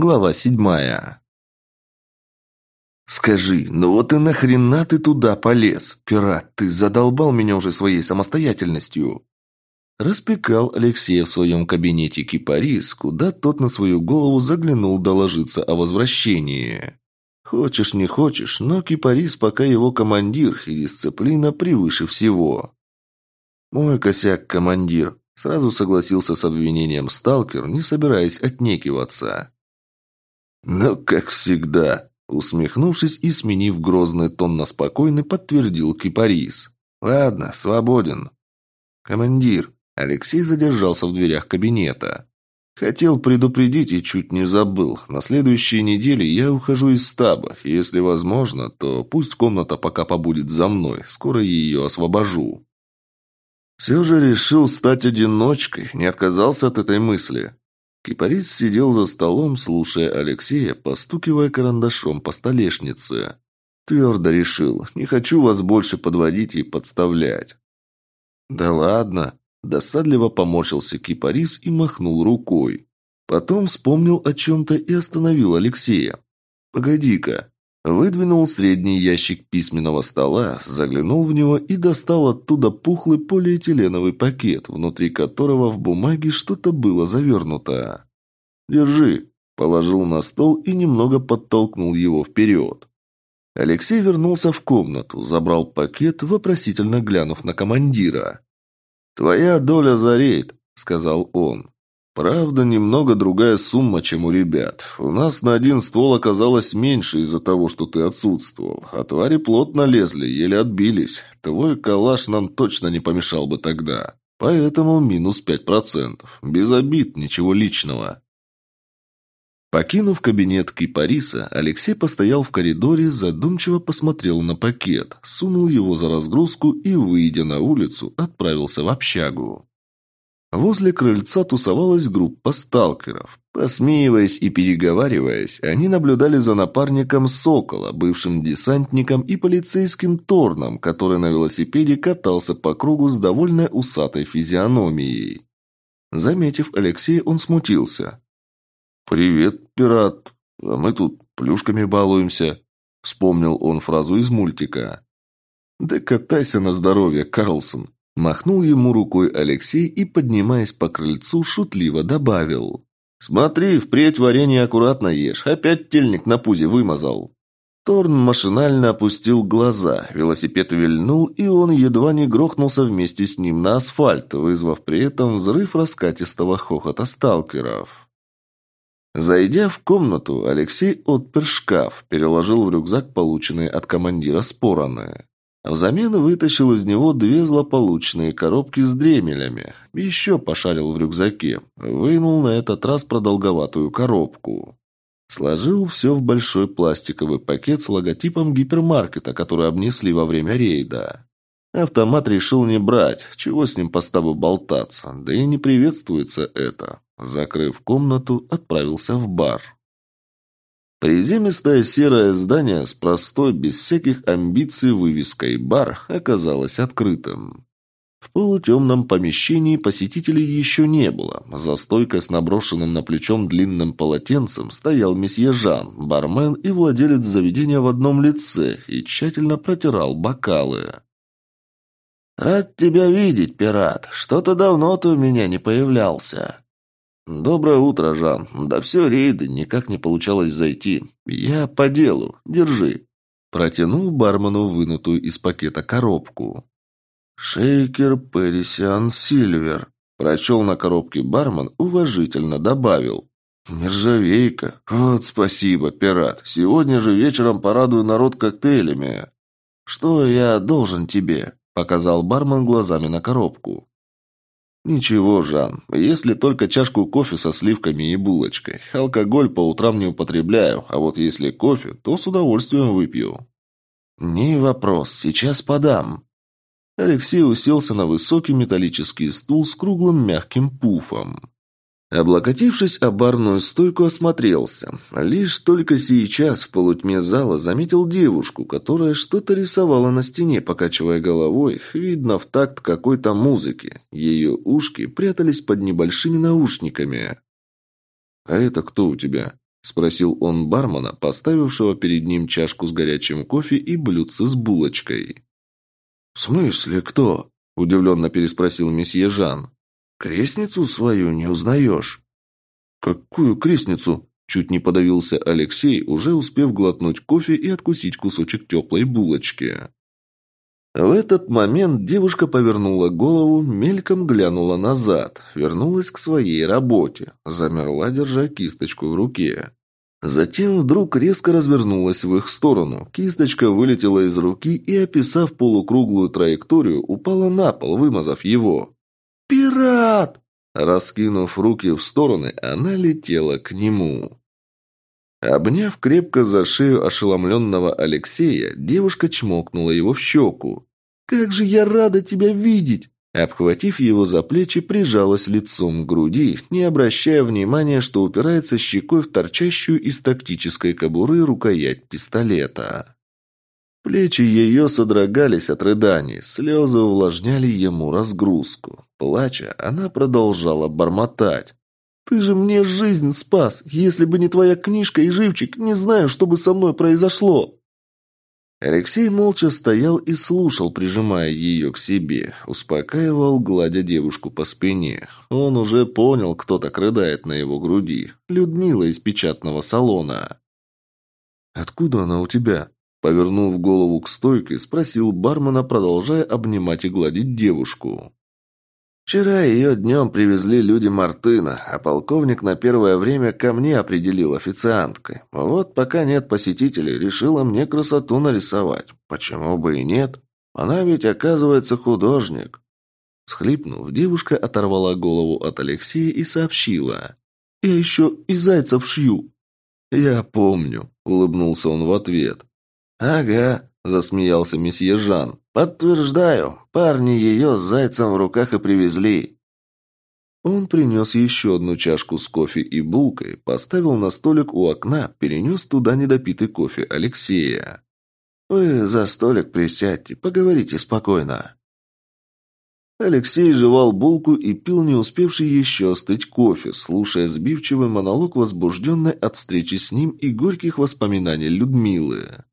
Глава седьмая. «Скажи, ну вот и нахрена ты туда полез? Пират, ты задолбал меня уже своей самостоятельностью!» Распекал Алексей в своем кабинете кипарис, куда тот на свою голову заглянул доложиться о возвращении. Хочешь, не хочешь, но кипарис пока его командир, и дисциплина превыше всего. «Мой косяк, командир», – сразу согласился с обвинением сталкер, не собираясь отнекиваться. «Ну, как всегда», – усмехнувшись и сменив грозный тон на спокойный, подтвердил кипарис. «Ладно, свободен». «Командир», – Алексей задержался в дверях кабинета. Хотел предупредить и чуть не забыл. На следующей неделе я ухожу из стаба. Если возможно, то пусть комната пока побудет за мной. Скоро ее освобожу. Все же решил стать одиночкой, не отказался от этой мысли. Кипарис сидел за столом, слушая Алексея, постукивая карандашом по столешнице. Твердо решил, не хочу вас больше подводить и подставлять. «Да ладно», Досадливо поморщился кипарис и махнул рукой. Потом вспомнил о чем-то и остановил Алексея. «Погоди-ка». Выдвинул средний ящик письменного стола, заглянул в него и достал оттуда пухлый полиэтиленовый пакет, внутри которого в бумаге что-то было завернуто. «Держи», – положил на стол и немного подтолкнул его вперед. Алексей вернулся в комнату, забрал пакет, вопросительно глянув на командира. «Твоя доля за рейд», — сказал он. «Правда, немного другая сумма, чем у ребят. У нас на один ствол оказалось меньше из-за того, что ты отсутствовал. А твари плотно лезли, еле отбились. Твой калаш нам точно не помешал бы тогда. Поэтому минус пять процентов. Без обид, ничего личного». Покинув кабинет Кипариса, Алексей постоял в коридоре, задумчиво посмотрел на пакет, сунул его за разгрузку и, выйдя на улицу, отправился в общагу. Возле крыльца тусовалась группа сталкеров. Посмеиваясь и переговариваясь, они наблюдали за напарником Сокола, бывшим десантником и полицейским Торном, который на велосипеде катался по кругу с довольно усатой физиономией. Заметив Алексея, он смутился. «Привет, пират. А мы тут плюшками балуемся», — вспомнил он фразу из мультика. «Да катайся на здоровье, Карлсон», — махнул ему рукой Алексей и, поднимаясь по крыльцу, шутливо добавил. «Смотри, впредь варенье аккуратно ешь, опять тельник на пузе вымазал». Торн машинально опустил глаза, велосипед вильнул, и он едва не грохнулся вместе с ним на асфальт, вызвав при этом взрыв раскатистого хохота сталкеров. Зайдя в комнату, Алексей отпер шкаф, переложил в рюкзак полученные от командира спораны. Взамен вытащил из него две злополучные коробки с дремелями. Еще пошарил в рюкзаке. Вынул на этот раз продолговатую коробку. Сложил все в большой пластиковый пакет с логотипом гипермаркета, который обнесли во время рейда. Автомат решил не брать, чего с ним по стабу болтаться, да и не приветствуется это. Закрыв комнату, отправился в бар. Приземистое серое здание с простой, без всяких амбиций вывеской «Бар» оказалось открытым. В полутемном помещении посетителей еще не было. За стойкой с наброшенным на плечом длинным полотенцем стоял месье Жан, бармен и владелец заведения в одном лице, и тщательно протирал бокалы. «Рад тебя видеть, пират. Что-то давно ты у меня не появлялся». «Доброе утро, Жан. Да все рейды, никак не получалось зайти. Я по делу. Держи». Протянул бармену вынутую из пакета коробку. «Шейкер Перисиан Сильвер», – прочел на коробке бармен, уважительно добавил. «Нержавейка. Вот спасибо, пират. Сегодня же вечером порадую народ коктейлями». «Что я должен тебе?» – показал бармен глазами на коробку. «Ничего, Жан, если только чашку кофе со сливками и булочкой. Алкоголь по утрам не употребляю, а вот если кофе, то с удовольствием выпью». «Не вопрос, сейчас подам». Алексей уселся на высокий металлический стул с круглым мягким пуфом. Облокотившись о барную стойку, осмотрелся. Лишь только сейчас в полутьме зала заметил девушку, которая что-то рисовала на стене, покачивая головой, видно в такт какой-то музыки. Ее ушки прятались под небольшими наушниками. «А это кто у тебя?» – спросил он бармена, поставившего перед ним чашку с горячим кофе и блюдце с булочкой. «В смысле кто?» – удивленно переспросил месье Жан. «Крестницу свою не узнаешь?» «Какую крестницу?» – чуть не подавился Алексей, уже успев глотнуть кофе и откусить кусочек теплой булочки. В этот момент девушка повернула голову, мельком глянула назад, вернулась к своей работе, замерла, держа кисточку в руке. Затем вдруг резко развернулась в их сторону. Кисточка вылетела из руки и, описав полукруглую траекторию, упала на пол, вымазав его. «Пират!» Раскинув руки в стороны, она летела к нему. Обняв крепко за шею ошеломленного Алексея, девушка чмокнула его в щеку. «Как же я рада тебя видеть!» Обхватив его за плечи, прижалась лицом к груди, не обращая внимания, что упирается щекой в торчащую из тактической кобуры рукоять пистолета. Плечи ее содрогались от рыданий, слезы увлажняли ему разгрузку. Плача, она продолжала бормотать. «Ты же мне жизнь спас! Если бы не твоя книжка и живчик, не знаю, что бы со мной произошло!» Алексей молча стоял и слушал, прижимая ее к себе. Успокаивал, гладя девушку по спине. Он уже понял, кто так рыдает на его груди. Людмила из печатного салона. «Откуда она у тебя?» Повернув голову к стойке, спросил бармена, продолжая обнимать и гладить девушку. Вчера ее днем привезли люди Мартына, а полковник на первое время ко мне определил официанткой. Вот пока нет посетителей, решила мне красоту нарисовать. Почему бы и нет? Она ведь, оказывается, художник. Схлипнув, девушка оторвала голову от Алексея и сообщила. «Я еще и зайцев шью». «Я помню», — улыбнулся он в ответ. «Ага, засмеялся месье Жан. «Подтверждаю, парни ее с зайцем в руках и привезли». Он принес еще одну чашку с кофе и булкой, поставил на столик у окна, перенес туда недопитый кофе Алексея. «Вы за столик присядьте, поговорите спокойно». Алексей жевал булку и пил не успевший еще остыть кофе, слушая сбивчивый монолог возбужденной от встречи с ним и горьких воспоминаний Людмилы.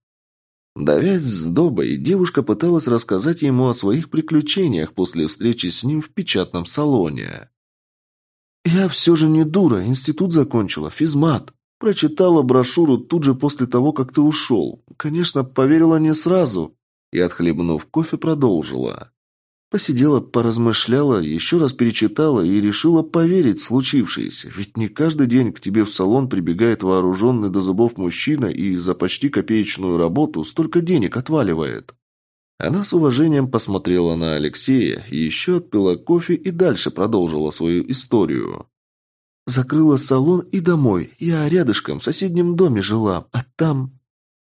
Давясь с Добой, девушка пыталась рассказать ему о своих приключениях после встречи с ним в печатном салоне. «Я все же не дура, институт закончила, физмат. Прочитала брошюру тут же после того, как ты ушел. Конечно, поверила не сразу». И, отхлебнув кофе, продолжила. Посидела, поразмышляла, еще раз перечитала и решила поверить в случившееся. Ведь не каждый день к тебе в салон прибегает вооруженный до зубов мужчина и за почти копеечную работу столько денег отваливает. Она с уважением посмотрела на Алексея, еще отпила кофе и дальше продолжила свою историю. Закрыла салон и домой. Я рядышком, в соседнем доме жила, а там...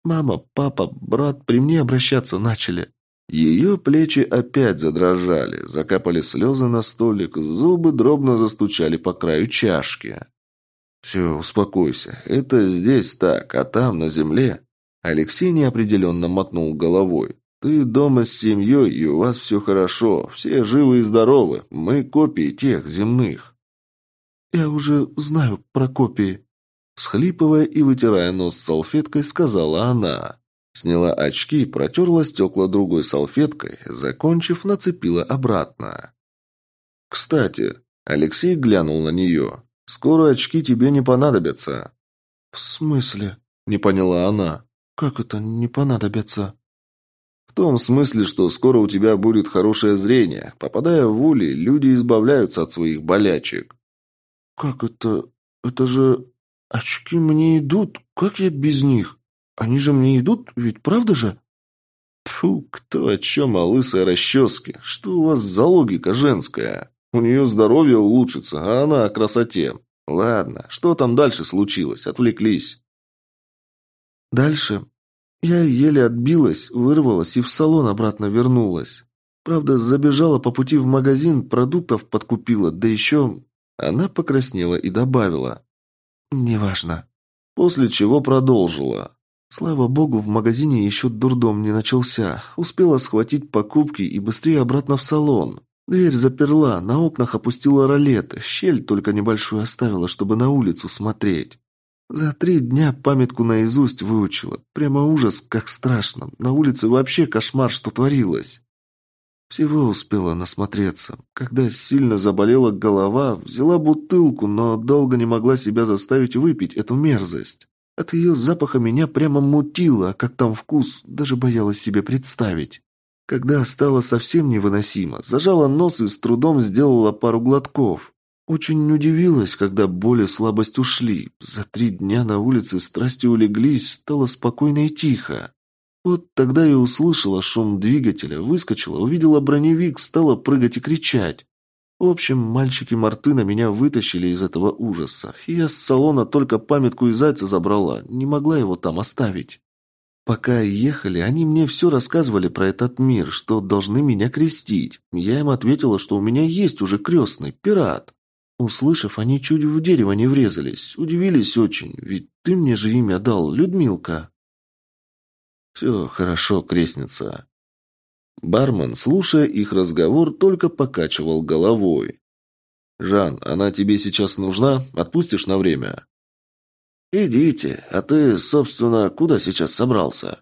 Мама, папа, брат при мне обращаться начали. Ее плечи опять задрожали, закапали слезы на столик, зубы дробно застучали по краю чашки. «Все, успокойся. Это здесь так, а там, на земле...» Алексей неопределенно мотнул головой. «Ты дома с семьей, и у вас все хорошо. Все живы и здоровы. Мы копии тех, земных». «Я уже знаю про копии», — схлипывая и вытирая нос салфеткой, сказала она. Сняла очки, протерла стекла другой салфеткой, закончив, нацепила обратно. «Кстати», — Алексей глянул на нее, — «скоро очки тебе не понадобятся». «В смысле?» — не поняла она. «Как это не понадобятся?» «В том смысле, что скоро у тебя будет хорошее зрение. Попадая в ули, люди избавляются от своих болячек». «Как это? Это же... Очки мне идут. Как я без них?» Они же мне идут, ведь правда же?» Фу, кто о чем, о лысой расческе? Что у вас за логика женская? У нее здоровье улучшится, а она о красоте. Ладно, что там дальше случилось? Отвлеклись. Дальше я еле отбилась, вырвалась и в салон обратно вернулась. Правда, забежала по пути в магазин, продуктов подкупила, да еще... Она покраснела и добавила. «Неважно». После чего продолжила. Слава богу, в магазине еще дурдом не начался. Успела схватить покупки и быстрее обратно в салон. Дверь заперла, на окнах опустила ролеты, щель только небольшую оставила, чтобы на улицу смотреть. За три дня памятку наизусть выучила. Прямо ужас, как страшно. На улице вообще кошмар, что творилось. Всего успела насмотреться. Когда сильно заболела голова, взяла бутылку, но долго не могла себя заставить выпить эту мерзость. От ее запаха меня прямо мутило, а как там вкус, даже боялась себе представить. Когда стало совсем невыносимо, зажала нос и с трудом сделала пару глотков. Очень удивилась, когда боль и слабость ушли. За три дня на улице страсти улеглись, стало спокойно и тихо. Вот тогда я услышала шум двигателя, выскочила, увидела броневик, стала прыгать и кричать. В общем, мальчики Мартына меня вытащили из этого ужаса. Я с салона только памятку и зайца забрала, не могла его там оставить. Пока ехали, они мне все рассказывали про этот мир, что должны меня крестить. Я им ответила, что у меня есть уже крестный, пират. Услышав, они чуть в дерево не врезались. Удивились очень, ведь ты мне же имя дал, Людмилка. Все хорошо, крестница. Бармен, слушая их разговор, только покачивал головой. «Жан, она тебе сейчас нужна? Отпустишь на время?» «Идите. А ты, собственно, куда сейчас собрался?»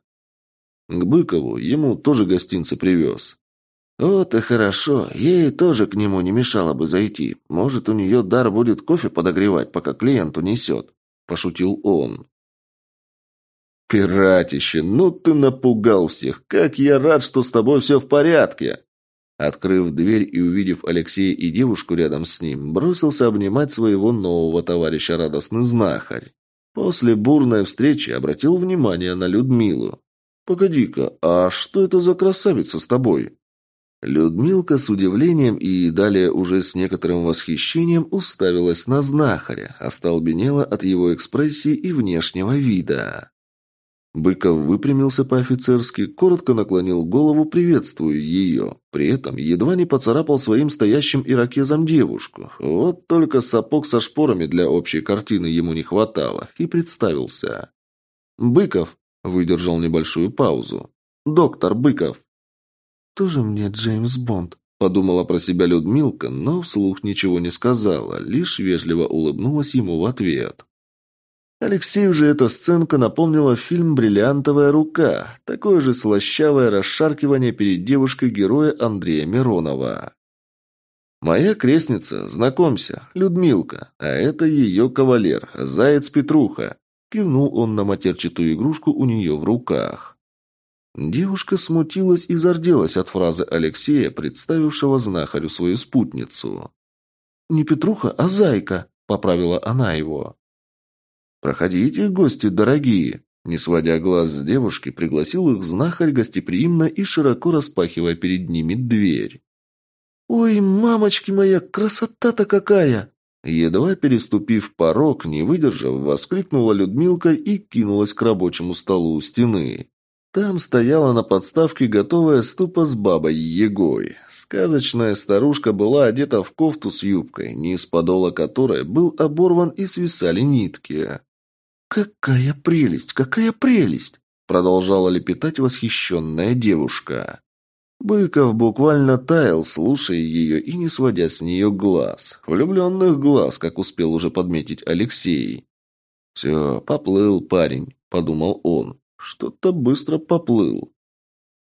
«К Быкову. Ему тоже гостинцы привез». «Вот и хорошо. Ей тоже к нему не мешало бы зайти. Может, у нее дар будет кофе подогревать, пока клиенту несет», – пошутил он. «Пиратище, ну ты напугал всех! Как я рад, что с тобой все в порядке!» Открыв дверь и увидев Алексея и девушку рядом с ним, бросился обнимать своего нового товарища радостный знахарь. После бурной встречи обратил внимание на Людмилу. «Погоди-ка, а что это за красавица с тобой?» Людмилка с удивлением и далее уже с некоторым восхищением уставилась на знахаря, остолбенела от его экспрессии и внешнего вида. Быков выпрямился по-офицерски, коротко наклонил голову, приветствуя ее. При этом едва не поцарапал своим стоящим ирокезом девушку. Вот только сапог со шпорами для общей картины ему не хватало. И представился. «Быков», — выдержал небольшую паузу. «Доктор Быков». «Тоже мне Джеймс Бонд», — подумала про себя Людмилка, но вслух ничего не сказала, лишь вежливо улыбнулась ему в ответ. Алексею же эта сценка напомнила фильм «Бриллиантовая рука», такое же слащавое расшаркивание перед девушкой героя Андрея Миронова. «Моя крестница, знакомься, Людмилка, а это ее кавалер, заяц Петруха», кивнул он на матерчатую игрушку у нее в руках. Девушка смутилась и зарделась от фразы Алексея, представившего знахарю свою спутницу. «Не Петруха, а Зайка», — поправила она его. «Проходите, гости дорогие!» Не сводя глаз с девушки, пригласил их знахарь гостеприимно и широко распахивая перед ними дверь. «Ой, мамочки моя, красота-то какая!» Едва переступив порог, не выдержав, воскликнула Людмилка и кинулась к рабочему столу у стены. Там стояла на подставке готовая ступа с бабой Егой. Сказочная старушка была одета в кофту с юбкой, низ подола которой был оборван и свисали нитки. «Какая прелесть! Какая прелесть!» Продолжала лепетать восхищенная девушка. Быков буквально таял, слушая ее и не сводя с нее глаз. Влюбленных глаз, как успел уже подметить Алексей. «Все, поплыл парень», — подумал он. Что-то быстро поплыл.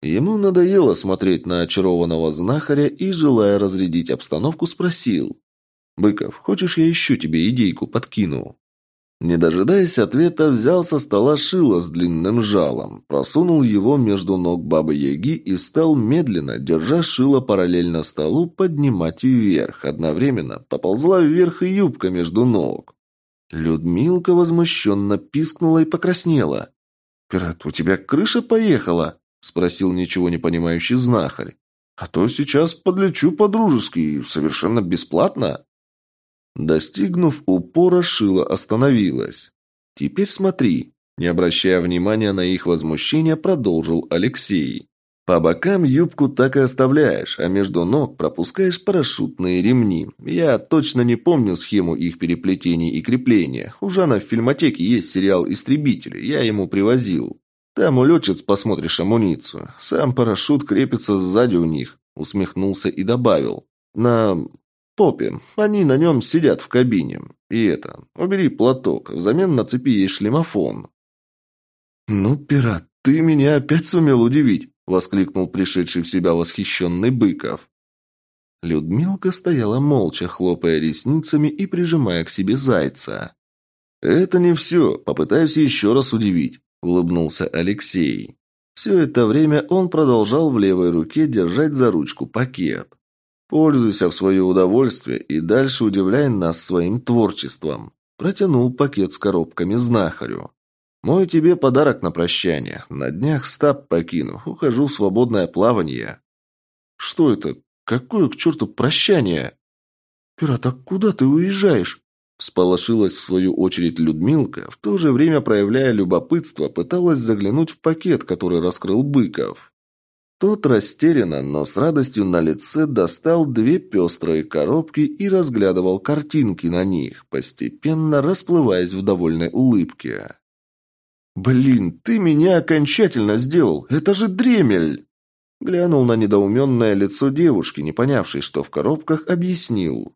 Ему надоело смотреть на очарованного знахаря и, желая разрядить обстановку, спросил. «Быков, хочешь я еще тебе идейку подкину?» Не дожидаясь ответа, взял со стола шило с длинным жалом, просунул его между ног бабы-яги и стал медленно, держа шило параллельно столу, поднимать вверх. Одновременно поползла вверх и юбка между ног. Людмилка возмущенно пискнула и покраснела. «Пират, у тебя крыша поехала?» – спросил ничего не понимающий знахарь. «А то сейчас подлечу по-дружески и совершенно бесплатно». Достигнув упора, Шила остановилась. «Теперь смотри», – не обращая внимания на их возмущение, продолжил Алексей. «По бокам юбку так и оставляешь, а между ног пропускаешь парашютные ремни. Я точно не помню схему их переплетения и крепления. У Жана в фильмотеке есть сериал «Истребители», я ему привозил. Там улетчиц посмотришь амуницию. Сам парашют крепится сзади у них», – усмехнулся и добавил. «На попе. Они на нем сидят в кабине. И это, убери платок, взамен нацепи ей шлемофон». «Ну, пират, ты меня опять сумел удивить», — воскликнул пришедший в себя восхищенный Быков. Людмилка стояла молча, хлопая ресницами и прижимая к себе зайца. «Это не все. Попытаюсь еще раз удивить», — улыбнулся Алексей. Все это время он продолжал в левой руке держать за ручку пакет. «Пользуйся в свое удовольствие и дальше удивляй нас своим творчеством», протянул пакет с коробками знахарю. «Мой тебе подарок на прощание. На днях стаб покину. Ухожу в свободное плавание». «Что это? Какое к черту прощание?» «Пират, а куда ты уезжаешь?» Всполошилась в свою очередь Людмилка, в то же время проявляя любопытство, пыталась заглянуть в пакет, который раскрыл Быков. Тот растерянно, но с радостью на лице достал две пестрые коробки и разглядывал картинки на них, постепенно расплываясь в довольной улыбке. «Блин, ты меня окончательно сделал! Это же дремель!» Глянул на недоуменное лицо девушки, не понявшей, что в коробках, объяснил.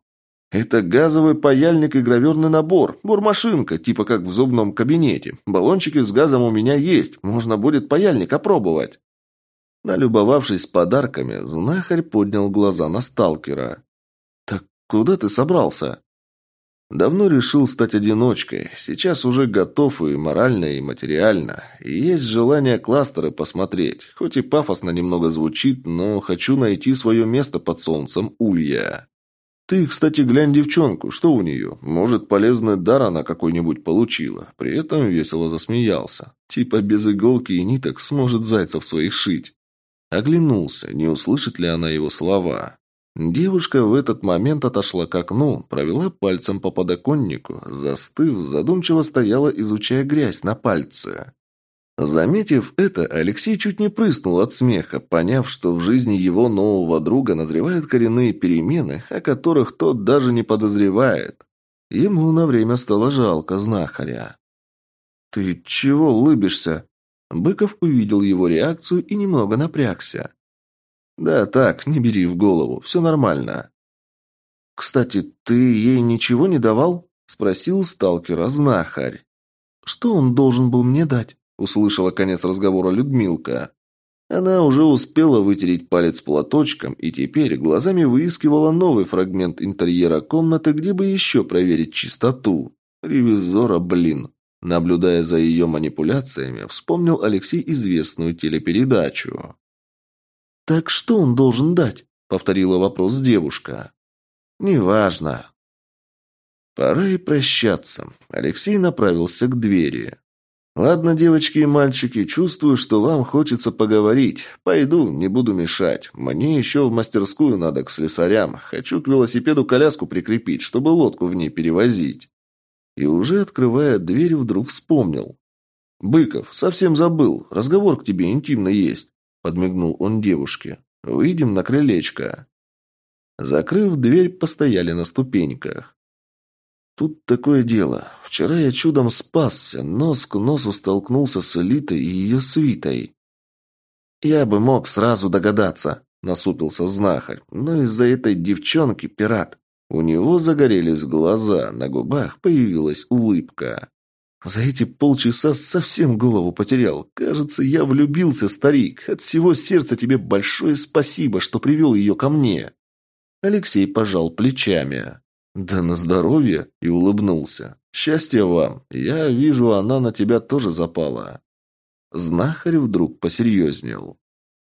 Это газовый паяльник и граверный набор. Бурмашинка, типа как в зубном кабинете. Баллончики с газом у меня есть. Можно будет паяльник опробовать. Налюбовавшись подарками, знахарь поднял глаза на сталкера. «Так куда ты собрался?» «Давно решил стать одиночкой. Сейчас уже готов и морально, и материально. И есть желание кластеры посмотреть. Хоть и пафосно немного звучит, но хочу найти свое место под солнцем Улья». «Ты, кстати, глянь девчонку, что у нее? Может, полезный дар она какой-нибудь получила?» При этом весело засмеялся. Типа без иголки и ниток сможет зайцев своих шить. Оглянулся, не услышит ли она его слова. Девушка в этот момент отошла к окну, провела пальцем по подоконнику, застыв, задумчиво стояла, изучая грязь на пальце. Заметив это, Алексей чуть не прыснул от смеха, поняв, что в жизни его нового друга назревают коренные перемены, о которых тот даже не подозревает. Ему на время стало жалко знахаря. «Ты чего улыбишься?» Быков увидел его реакцию и немного напрягся. «Да так, не бери в голову, все нормально». «Кстати, ты ей ничего не давал?» – спросил сталкера знахарь. «Что он должен был мне дать?» услышала конец разговора Людмилка. Она уже успела вытереть палец платочком и теперь глазами выискивала новый фрагмент интерьера комнаты, где бы еще проверить чистоту. Ревизора, блин. Наблюдая за ее манипуляциями, вспомнил Алексей известную телепередачу. «Так что он должен дать?» – повторила вопрос девушка. «Неважно». Пора и прощаться. Алексей направился к двери. «Ладно, девочки и мальчики, чувствую, что вам хочется поговорить. Пойду, не буду мешать. Мне еще в мастерскую надо к слесарям. Хочу к велосипеду коляску прикрепить, чтобы лодку в ней перевозить». И уже открывая дверь, вдруг вспомнил. «Быков, совсем забыл. Разговор к тебе интимно есть», — подмигнул он девушке. «Выйдем на крылечко». Закрыв дверь, постояли на ступеньках. Тут такое дело. Вчера я чудом спасся, нос к носу столкнулся с элитой и ее свитой. Я бы мог сразу догадаться, насупился знахарь, но из-за этой девчонки пират. У него загорелись глаза, на губах появилась улыбка. За эти полчаса совсем голову потерял. Кажется, я влюбился, старик. От всего сердца тебе большое спасибо, что привел ее ко мне. Алексей пожал плечами. «Да на здоровье!» и улыбнулся. «Счастья вам! Я вижу, она на тебя тоже запала!» Знахарь вдруг посерьезнел.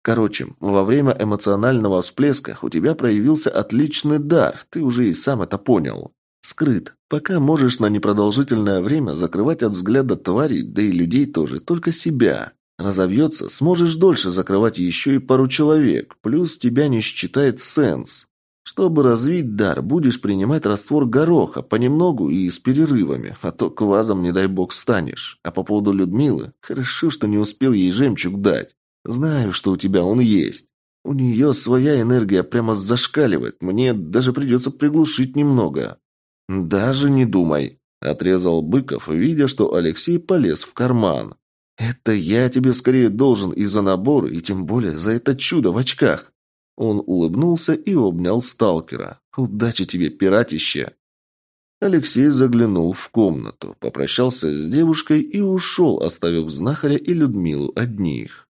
«Короче, во время эмоционального всплеска у тебя проявился отличный дар, ты уже и сам это понял. Скрыт. Пока можешь на непродолжительное время закрывать от взгляда тварей, да и людей тоже, только себя. Разовьется, сможешь дольше закрывать еще и пару человек, плюс тебя не считает сенс. Чтобы развить дар, будешь принимать раствор гороха понемногу и с перерывами, а то квазом, не дай бог, станешь. А по поводу Людмилы, хорошо, что не успел ей жемчуг дать. Знаю, что у тебя он есть. У нее своя энергия прямо зашкаливает, мне даже придется приглушить немного». «Даже не думай», – отрезал Быков, видя, что Алексей полез в карман. «Это я тебе скорее должен и за набор, и тем более за это чудо в очках. Он улыбнулся и обнял сталкера. «Удачи тебе, пиратище!» Алексей заглянул в комнату, попрощался с девушкой и ушел, оставив знахаря и Людмилу одних.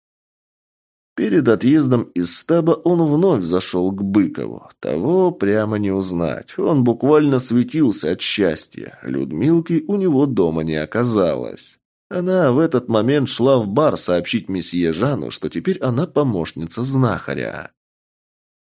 Перед отъездом из стаба он вновь зашел к Быкову. Того прямо не узнать. Он буквально светился от счастья. Людмилки у него дома не оказалось. Она в этот момент шла в бар сообщить месье Жану, что теперь она помощница знахаря.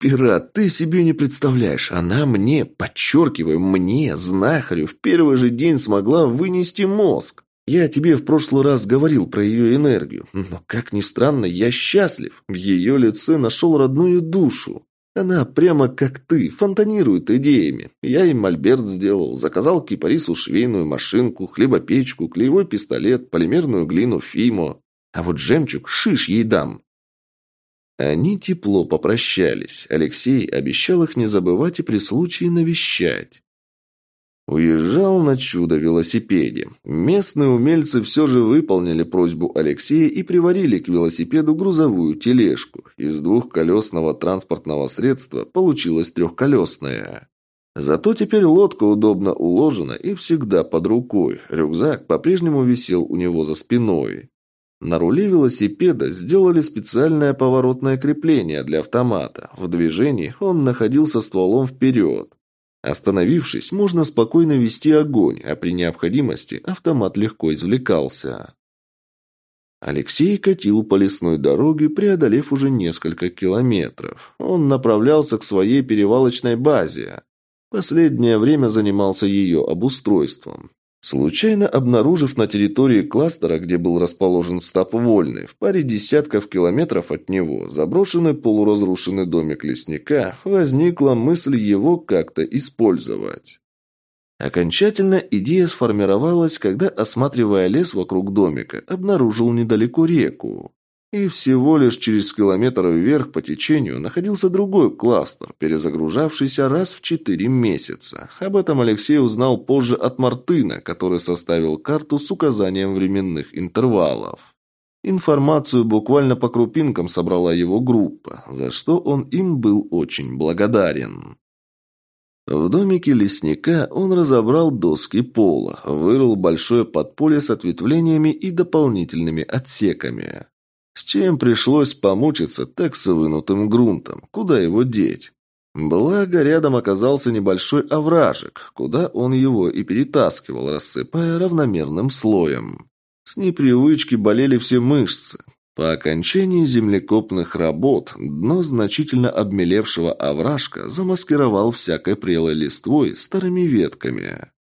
«Пират, ты себе не представляешь, она мне, подчеркиваю, мне, знахарю, в первый же день смогла вынести мозг. Я тебе в прошлый раз говорил про ее энергию, но, как ни странно, я счастлив. В ее лице нашел родную душу. Она прямо как ты, фонтанирует идеями. Я им мольберт сделал, заказал кипарису швейную машинку, хлебопечку, клеевой пистолет, полимерную глину Фимо. А вот жемчуг шиш ей дам. Они тепло попрощались. Алексей обещал их не забывать и при случае навещать. Уезжал на чудо-велосипеде. Местные умельцы все же выполнили просьбу Алексея и приварили к велосипеду грузовую тележку. Из двухколесного транспортного средства получилось трехколесное. Зато теперь лодка удобно уложена и всегда под рукой. Рюкзак по-прежнему висел у него за спиной. На руле велосипеда сделали специальное поворотное крепление для автомата. В движении он находился стволом вперед. Остановившись, можно спокойно вести огонь, а при необходимости автомат легко извлекался. Алексей катил по лесной дороге, преодолев уже несколько километров. Он направлялся к своей перевалочной базе. Последнее время занимался ее обустройством. Случайно обнаружив на территории кластера, где был расположен стаб Вольный, в паре десятков километров от него, заброшенный полуразрушенный домик лесника, возникла мысль его как-то использовать. Окончательно идея сформировалась, когда, осматривая лес вокруг домика, обнаружил недалеко реку. И всего лишь через километр вверх по течению находился другой кластер, перезагружавшийся раз в четыре месяца. Об этом Алексей узнал позже от Мартына, который составил карту с указанием временных интервалов. Информацию буквально по крупинкам собрала его группа, за что он им был очень благодарен. В домике лесника он разобрал доски пола, вырыл большое подполье с ответвлениями и дополнительными отсеками. С чем пришлось помучиться, так с вынутым грунтом. Куда его деть? Благо, рядом оказался небольшой овражек, куда он его и перетаскивал, рассыпая равномерным слоем. С непривычки болели все мышцы. По окончании землекопных работ дно значительно обмелевшего овражка замаскировал всякой прелой листвой старыми ветками.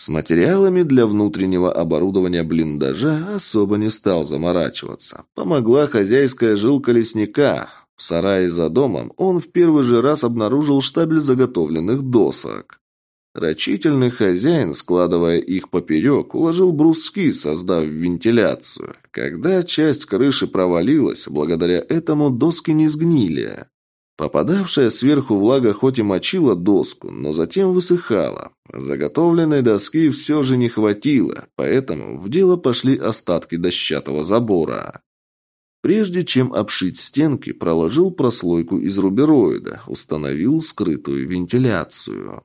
С материалами для внутреннего оборудования блиндажа особо не стал заморачиваться. Помогла хозяйская жилка лесника. В сарае за домом он в первый же раз обнаружил штабель заготовленных досок. Рачительный хозяин, складывая их поперек, уложил бруски, создав вентиляцию. Когда часть крыши провалилась, благодаря этому доски не сгнили. Попадавшая сверху влага хоть и мочила доску, но затем высыхала. Заготовленной доски все же не хватило, поэтому в дело пошли остатки дощатого забора. Прежде чем обшить стенки, проложил прослойку из рубероида, установил скрытую вентиляцию.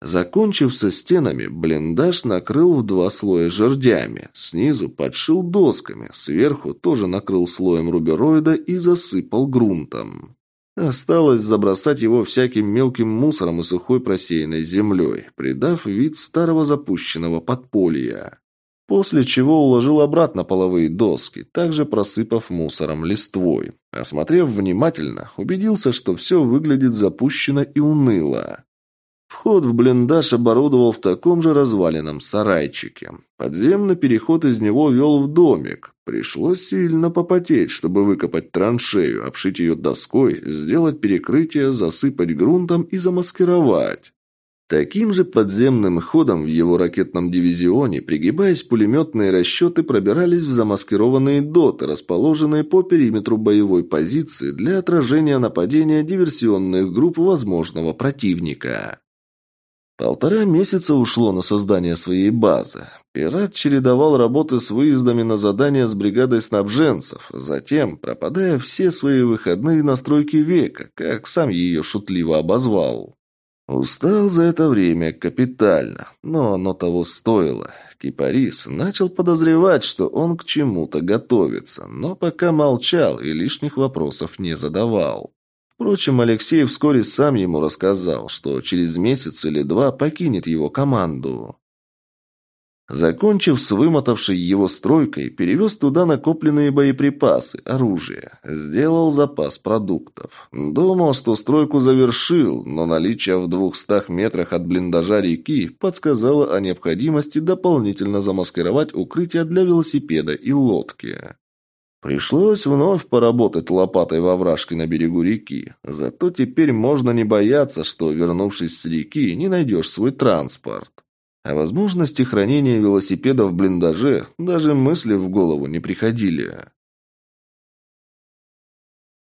Закончив со стенами, блиндаж накрыл в два слоя жердями, снизу подшил досками, сверху тоже накрыл слоем рубероида и засыпал грунтом. Осталось забросать его всяким мелким мусором и сухой просеянной землей, придав вид старого запущенного подполья. После чего уложил обратно половые доски, также просыпав мусором листвой. Осмотрев внимательно, убедился, что все выглядит запущено и уныло. Вход в блиндаж оборудовал в таком же разваленном сарайчике. Подземный переход из него вел в домик. Пришлось сильно попотеть, чтобы выкопать траншею, обшить ее доской, сделать перекрытие, засыпать грунтом и замаскировать. Таким же подземным ходом в его ракетном дивизионе, пригибаясь пулеметные расчеты, пробирались в замаскированные доты, расположенные по периметру боевой позиции для отражения нападения диверсионных групп возможного противника. Полтора месяца ушло на создание своей базы. Пират чередовал работы с выездами на задания с бригадой снабженцев, затем пропадая все свои выходные на стройке века, как сам ее шутливо обозвал. Устал за это время капитально, но оно того стоило. Кипарис начал подозревать, что он к чему-то готовится, но пока молчал и лишних вопросов не задавал. Впрочем, Алексей вскоре сам ему рассказал, что через месяц или два покинет его команду. Закончив с вымотавшей его стройкой, перевез туда накопленные боеприпасы, оружие. Сделал запас продуктов. Думал, что стройку завершил, но наличие в двухстах метрах от блиндажа реки подсказало о необходимости дополнительно замаскировать укрытие для велосипеда и лодки. Пришлось вновь поработать лопатой во вражке на берегу реки. Зато теперь можно не бояться, что, вернувшись с реки, не найдешь свой транспорт. О возможности хранения велосипеда в блиндаже даже мысли в голову не приходили.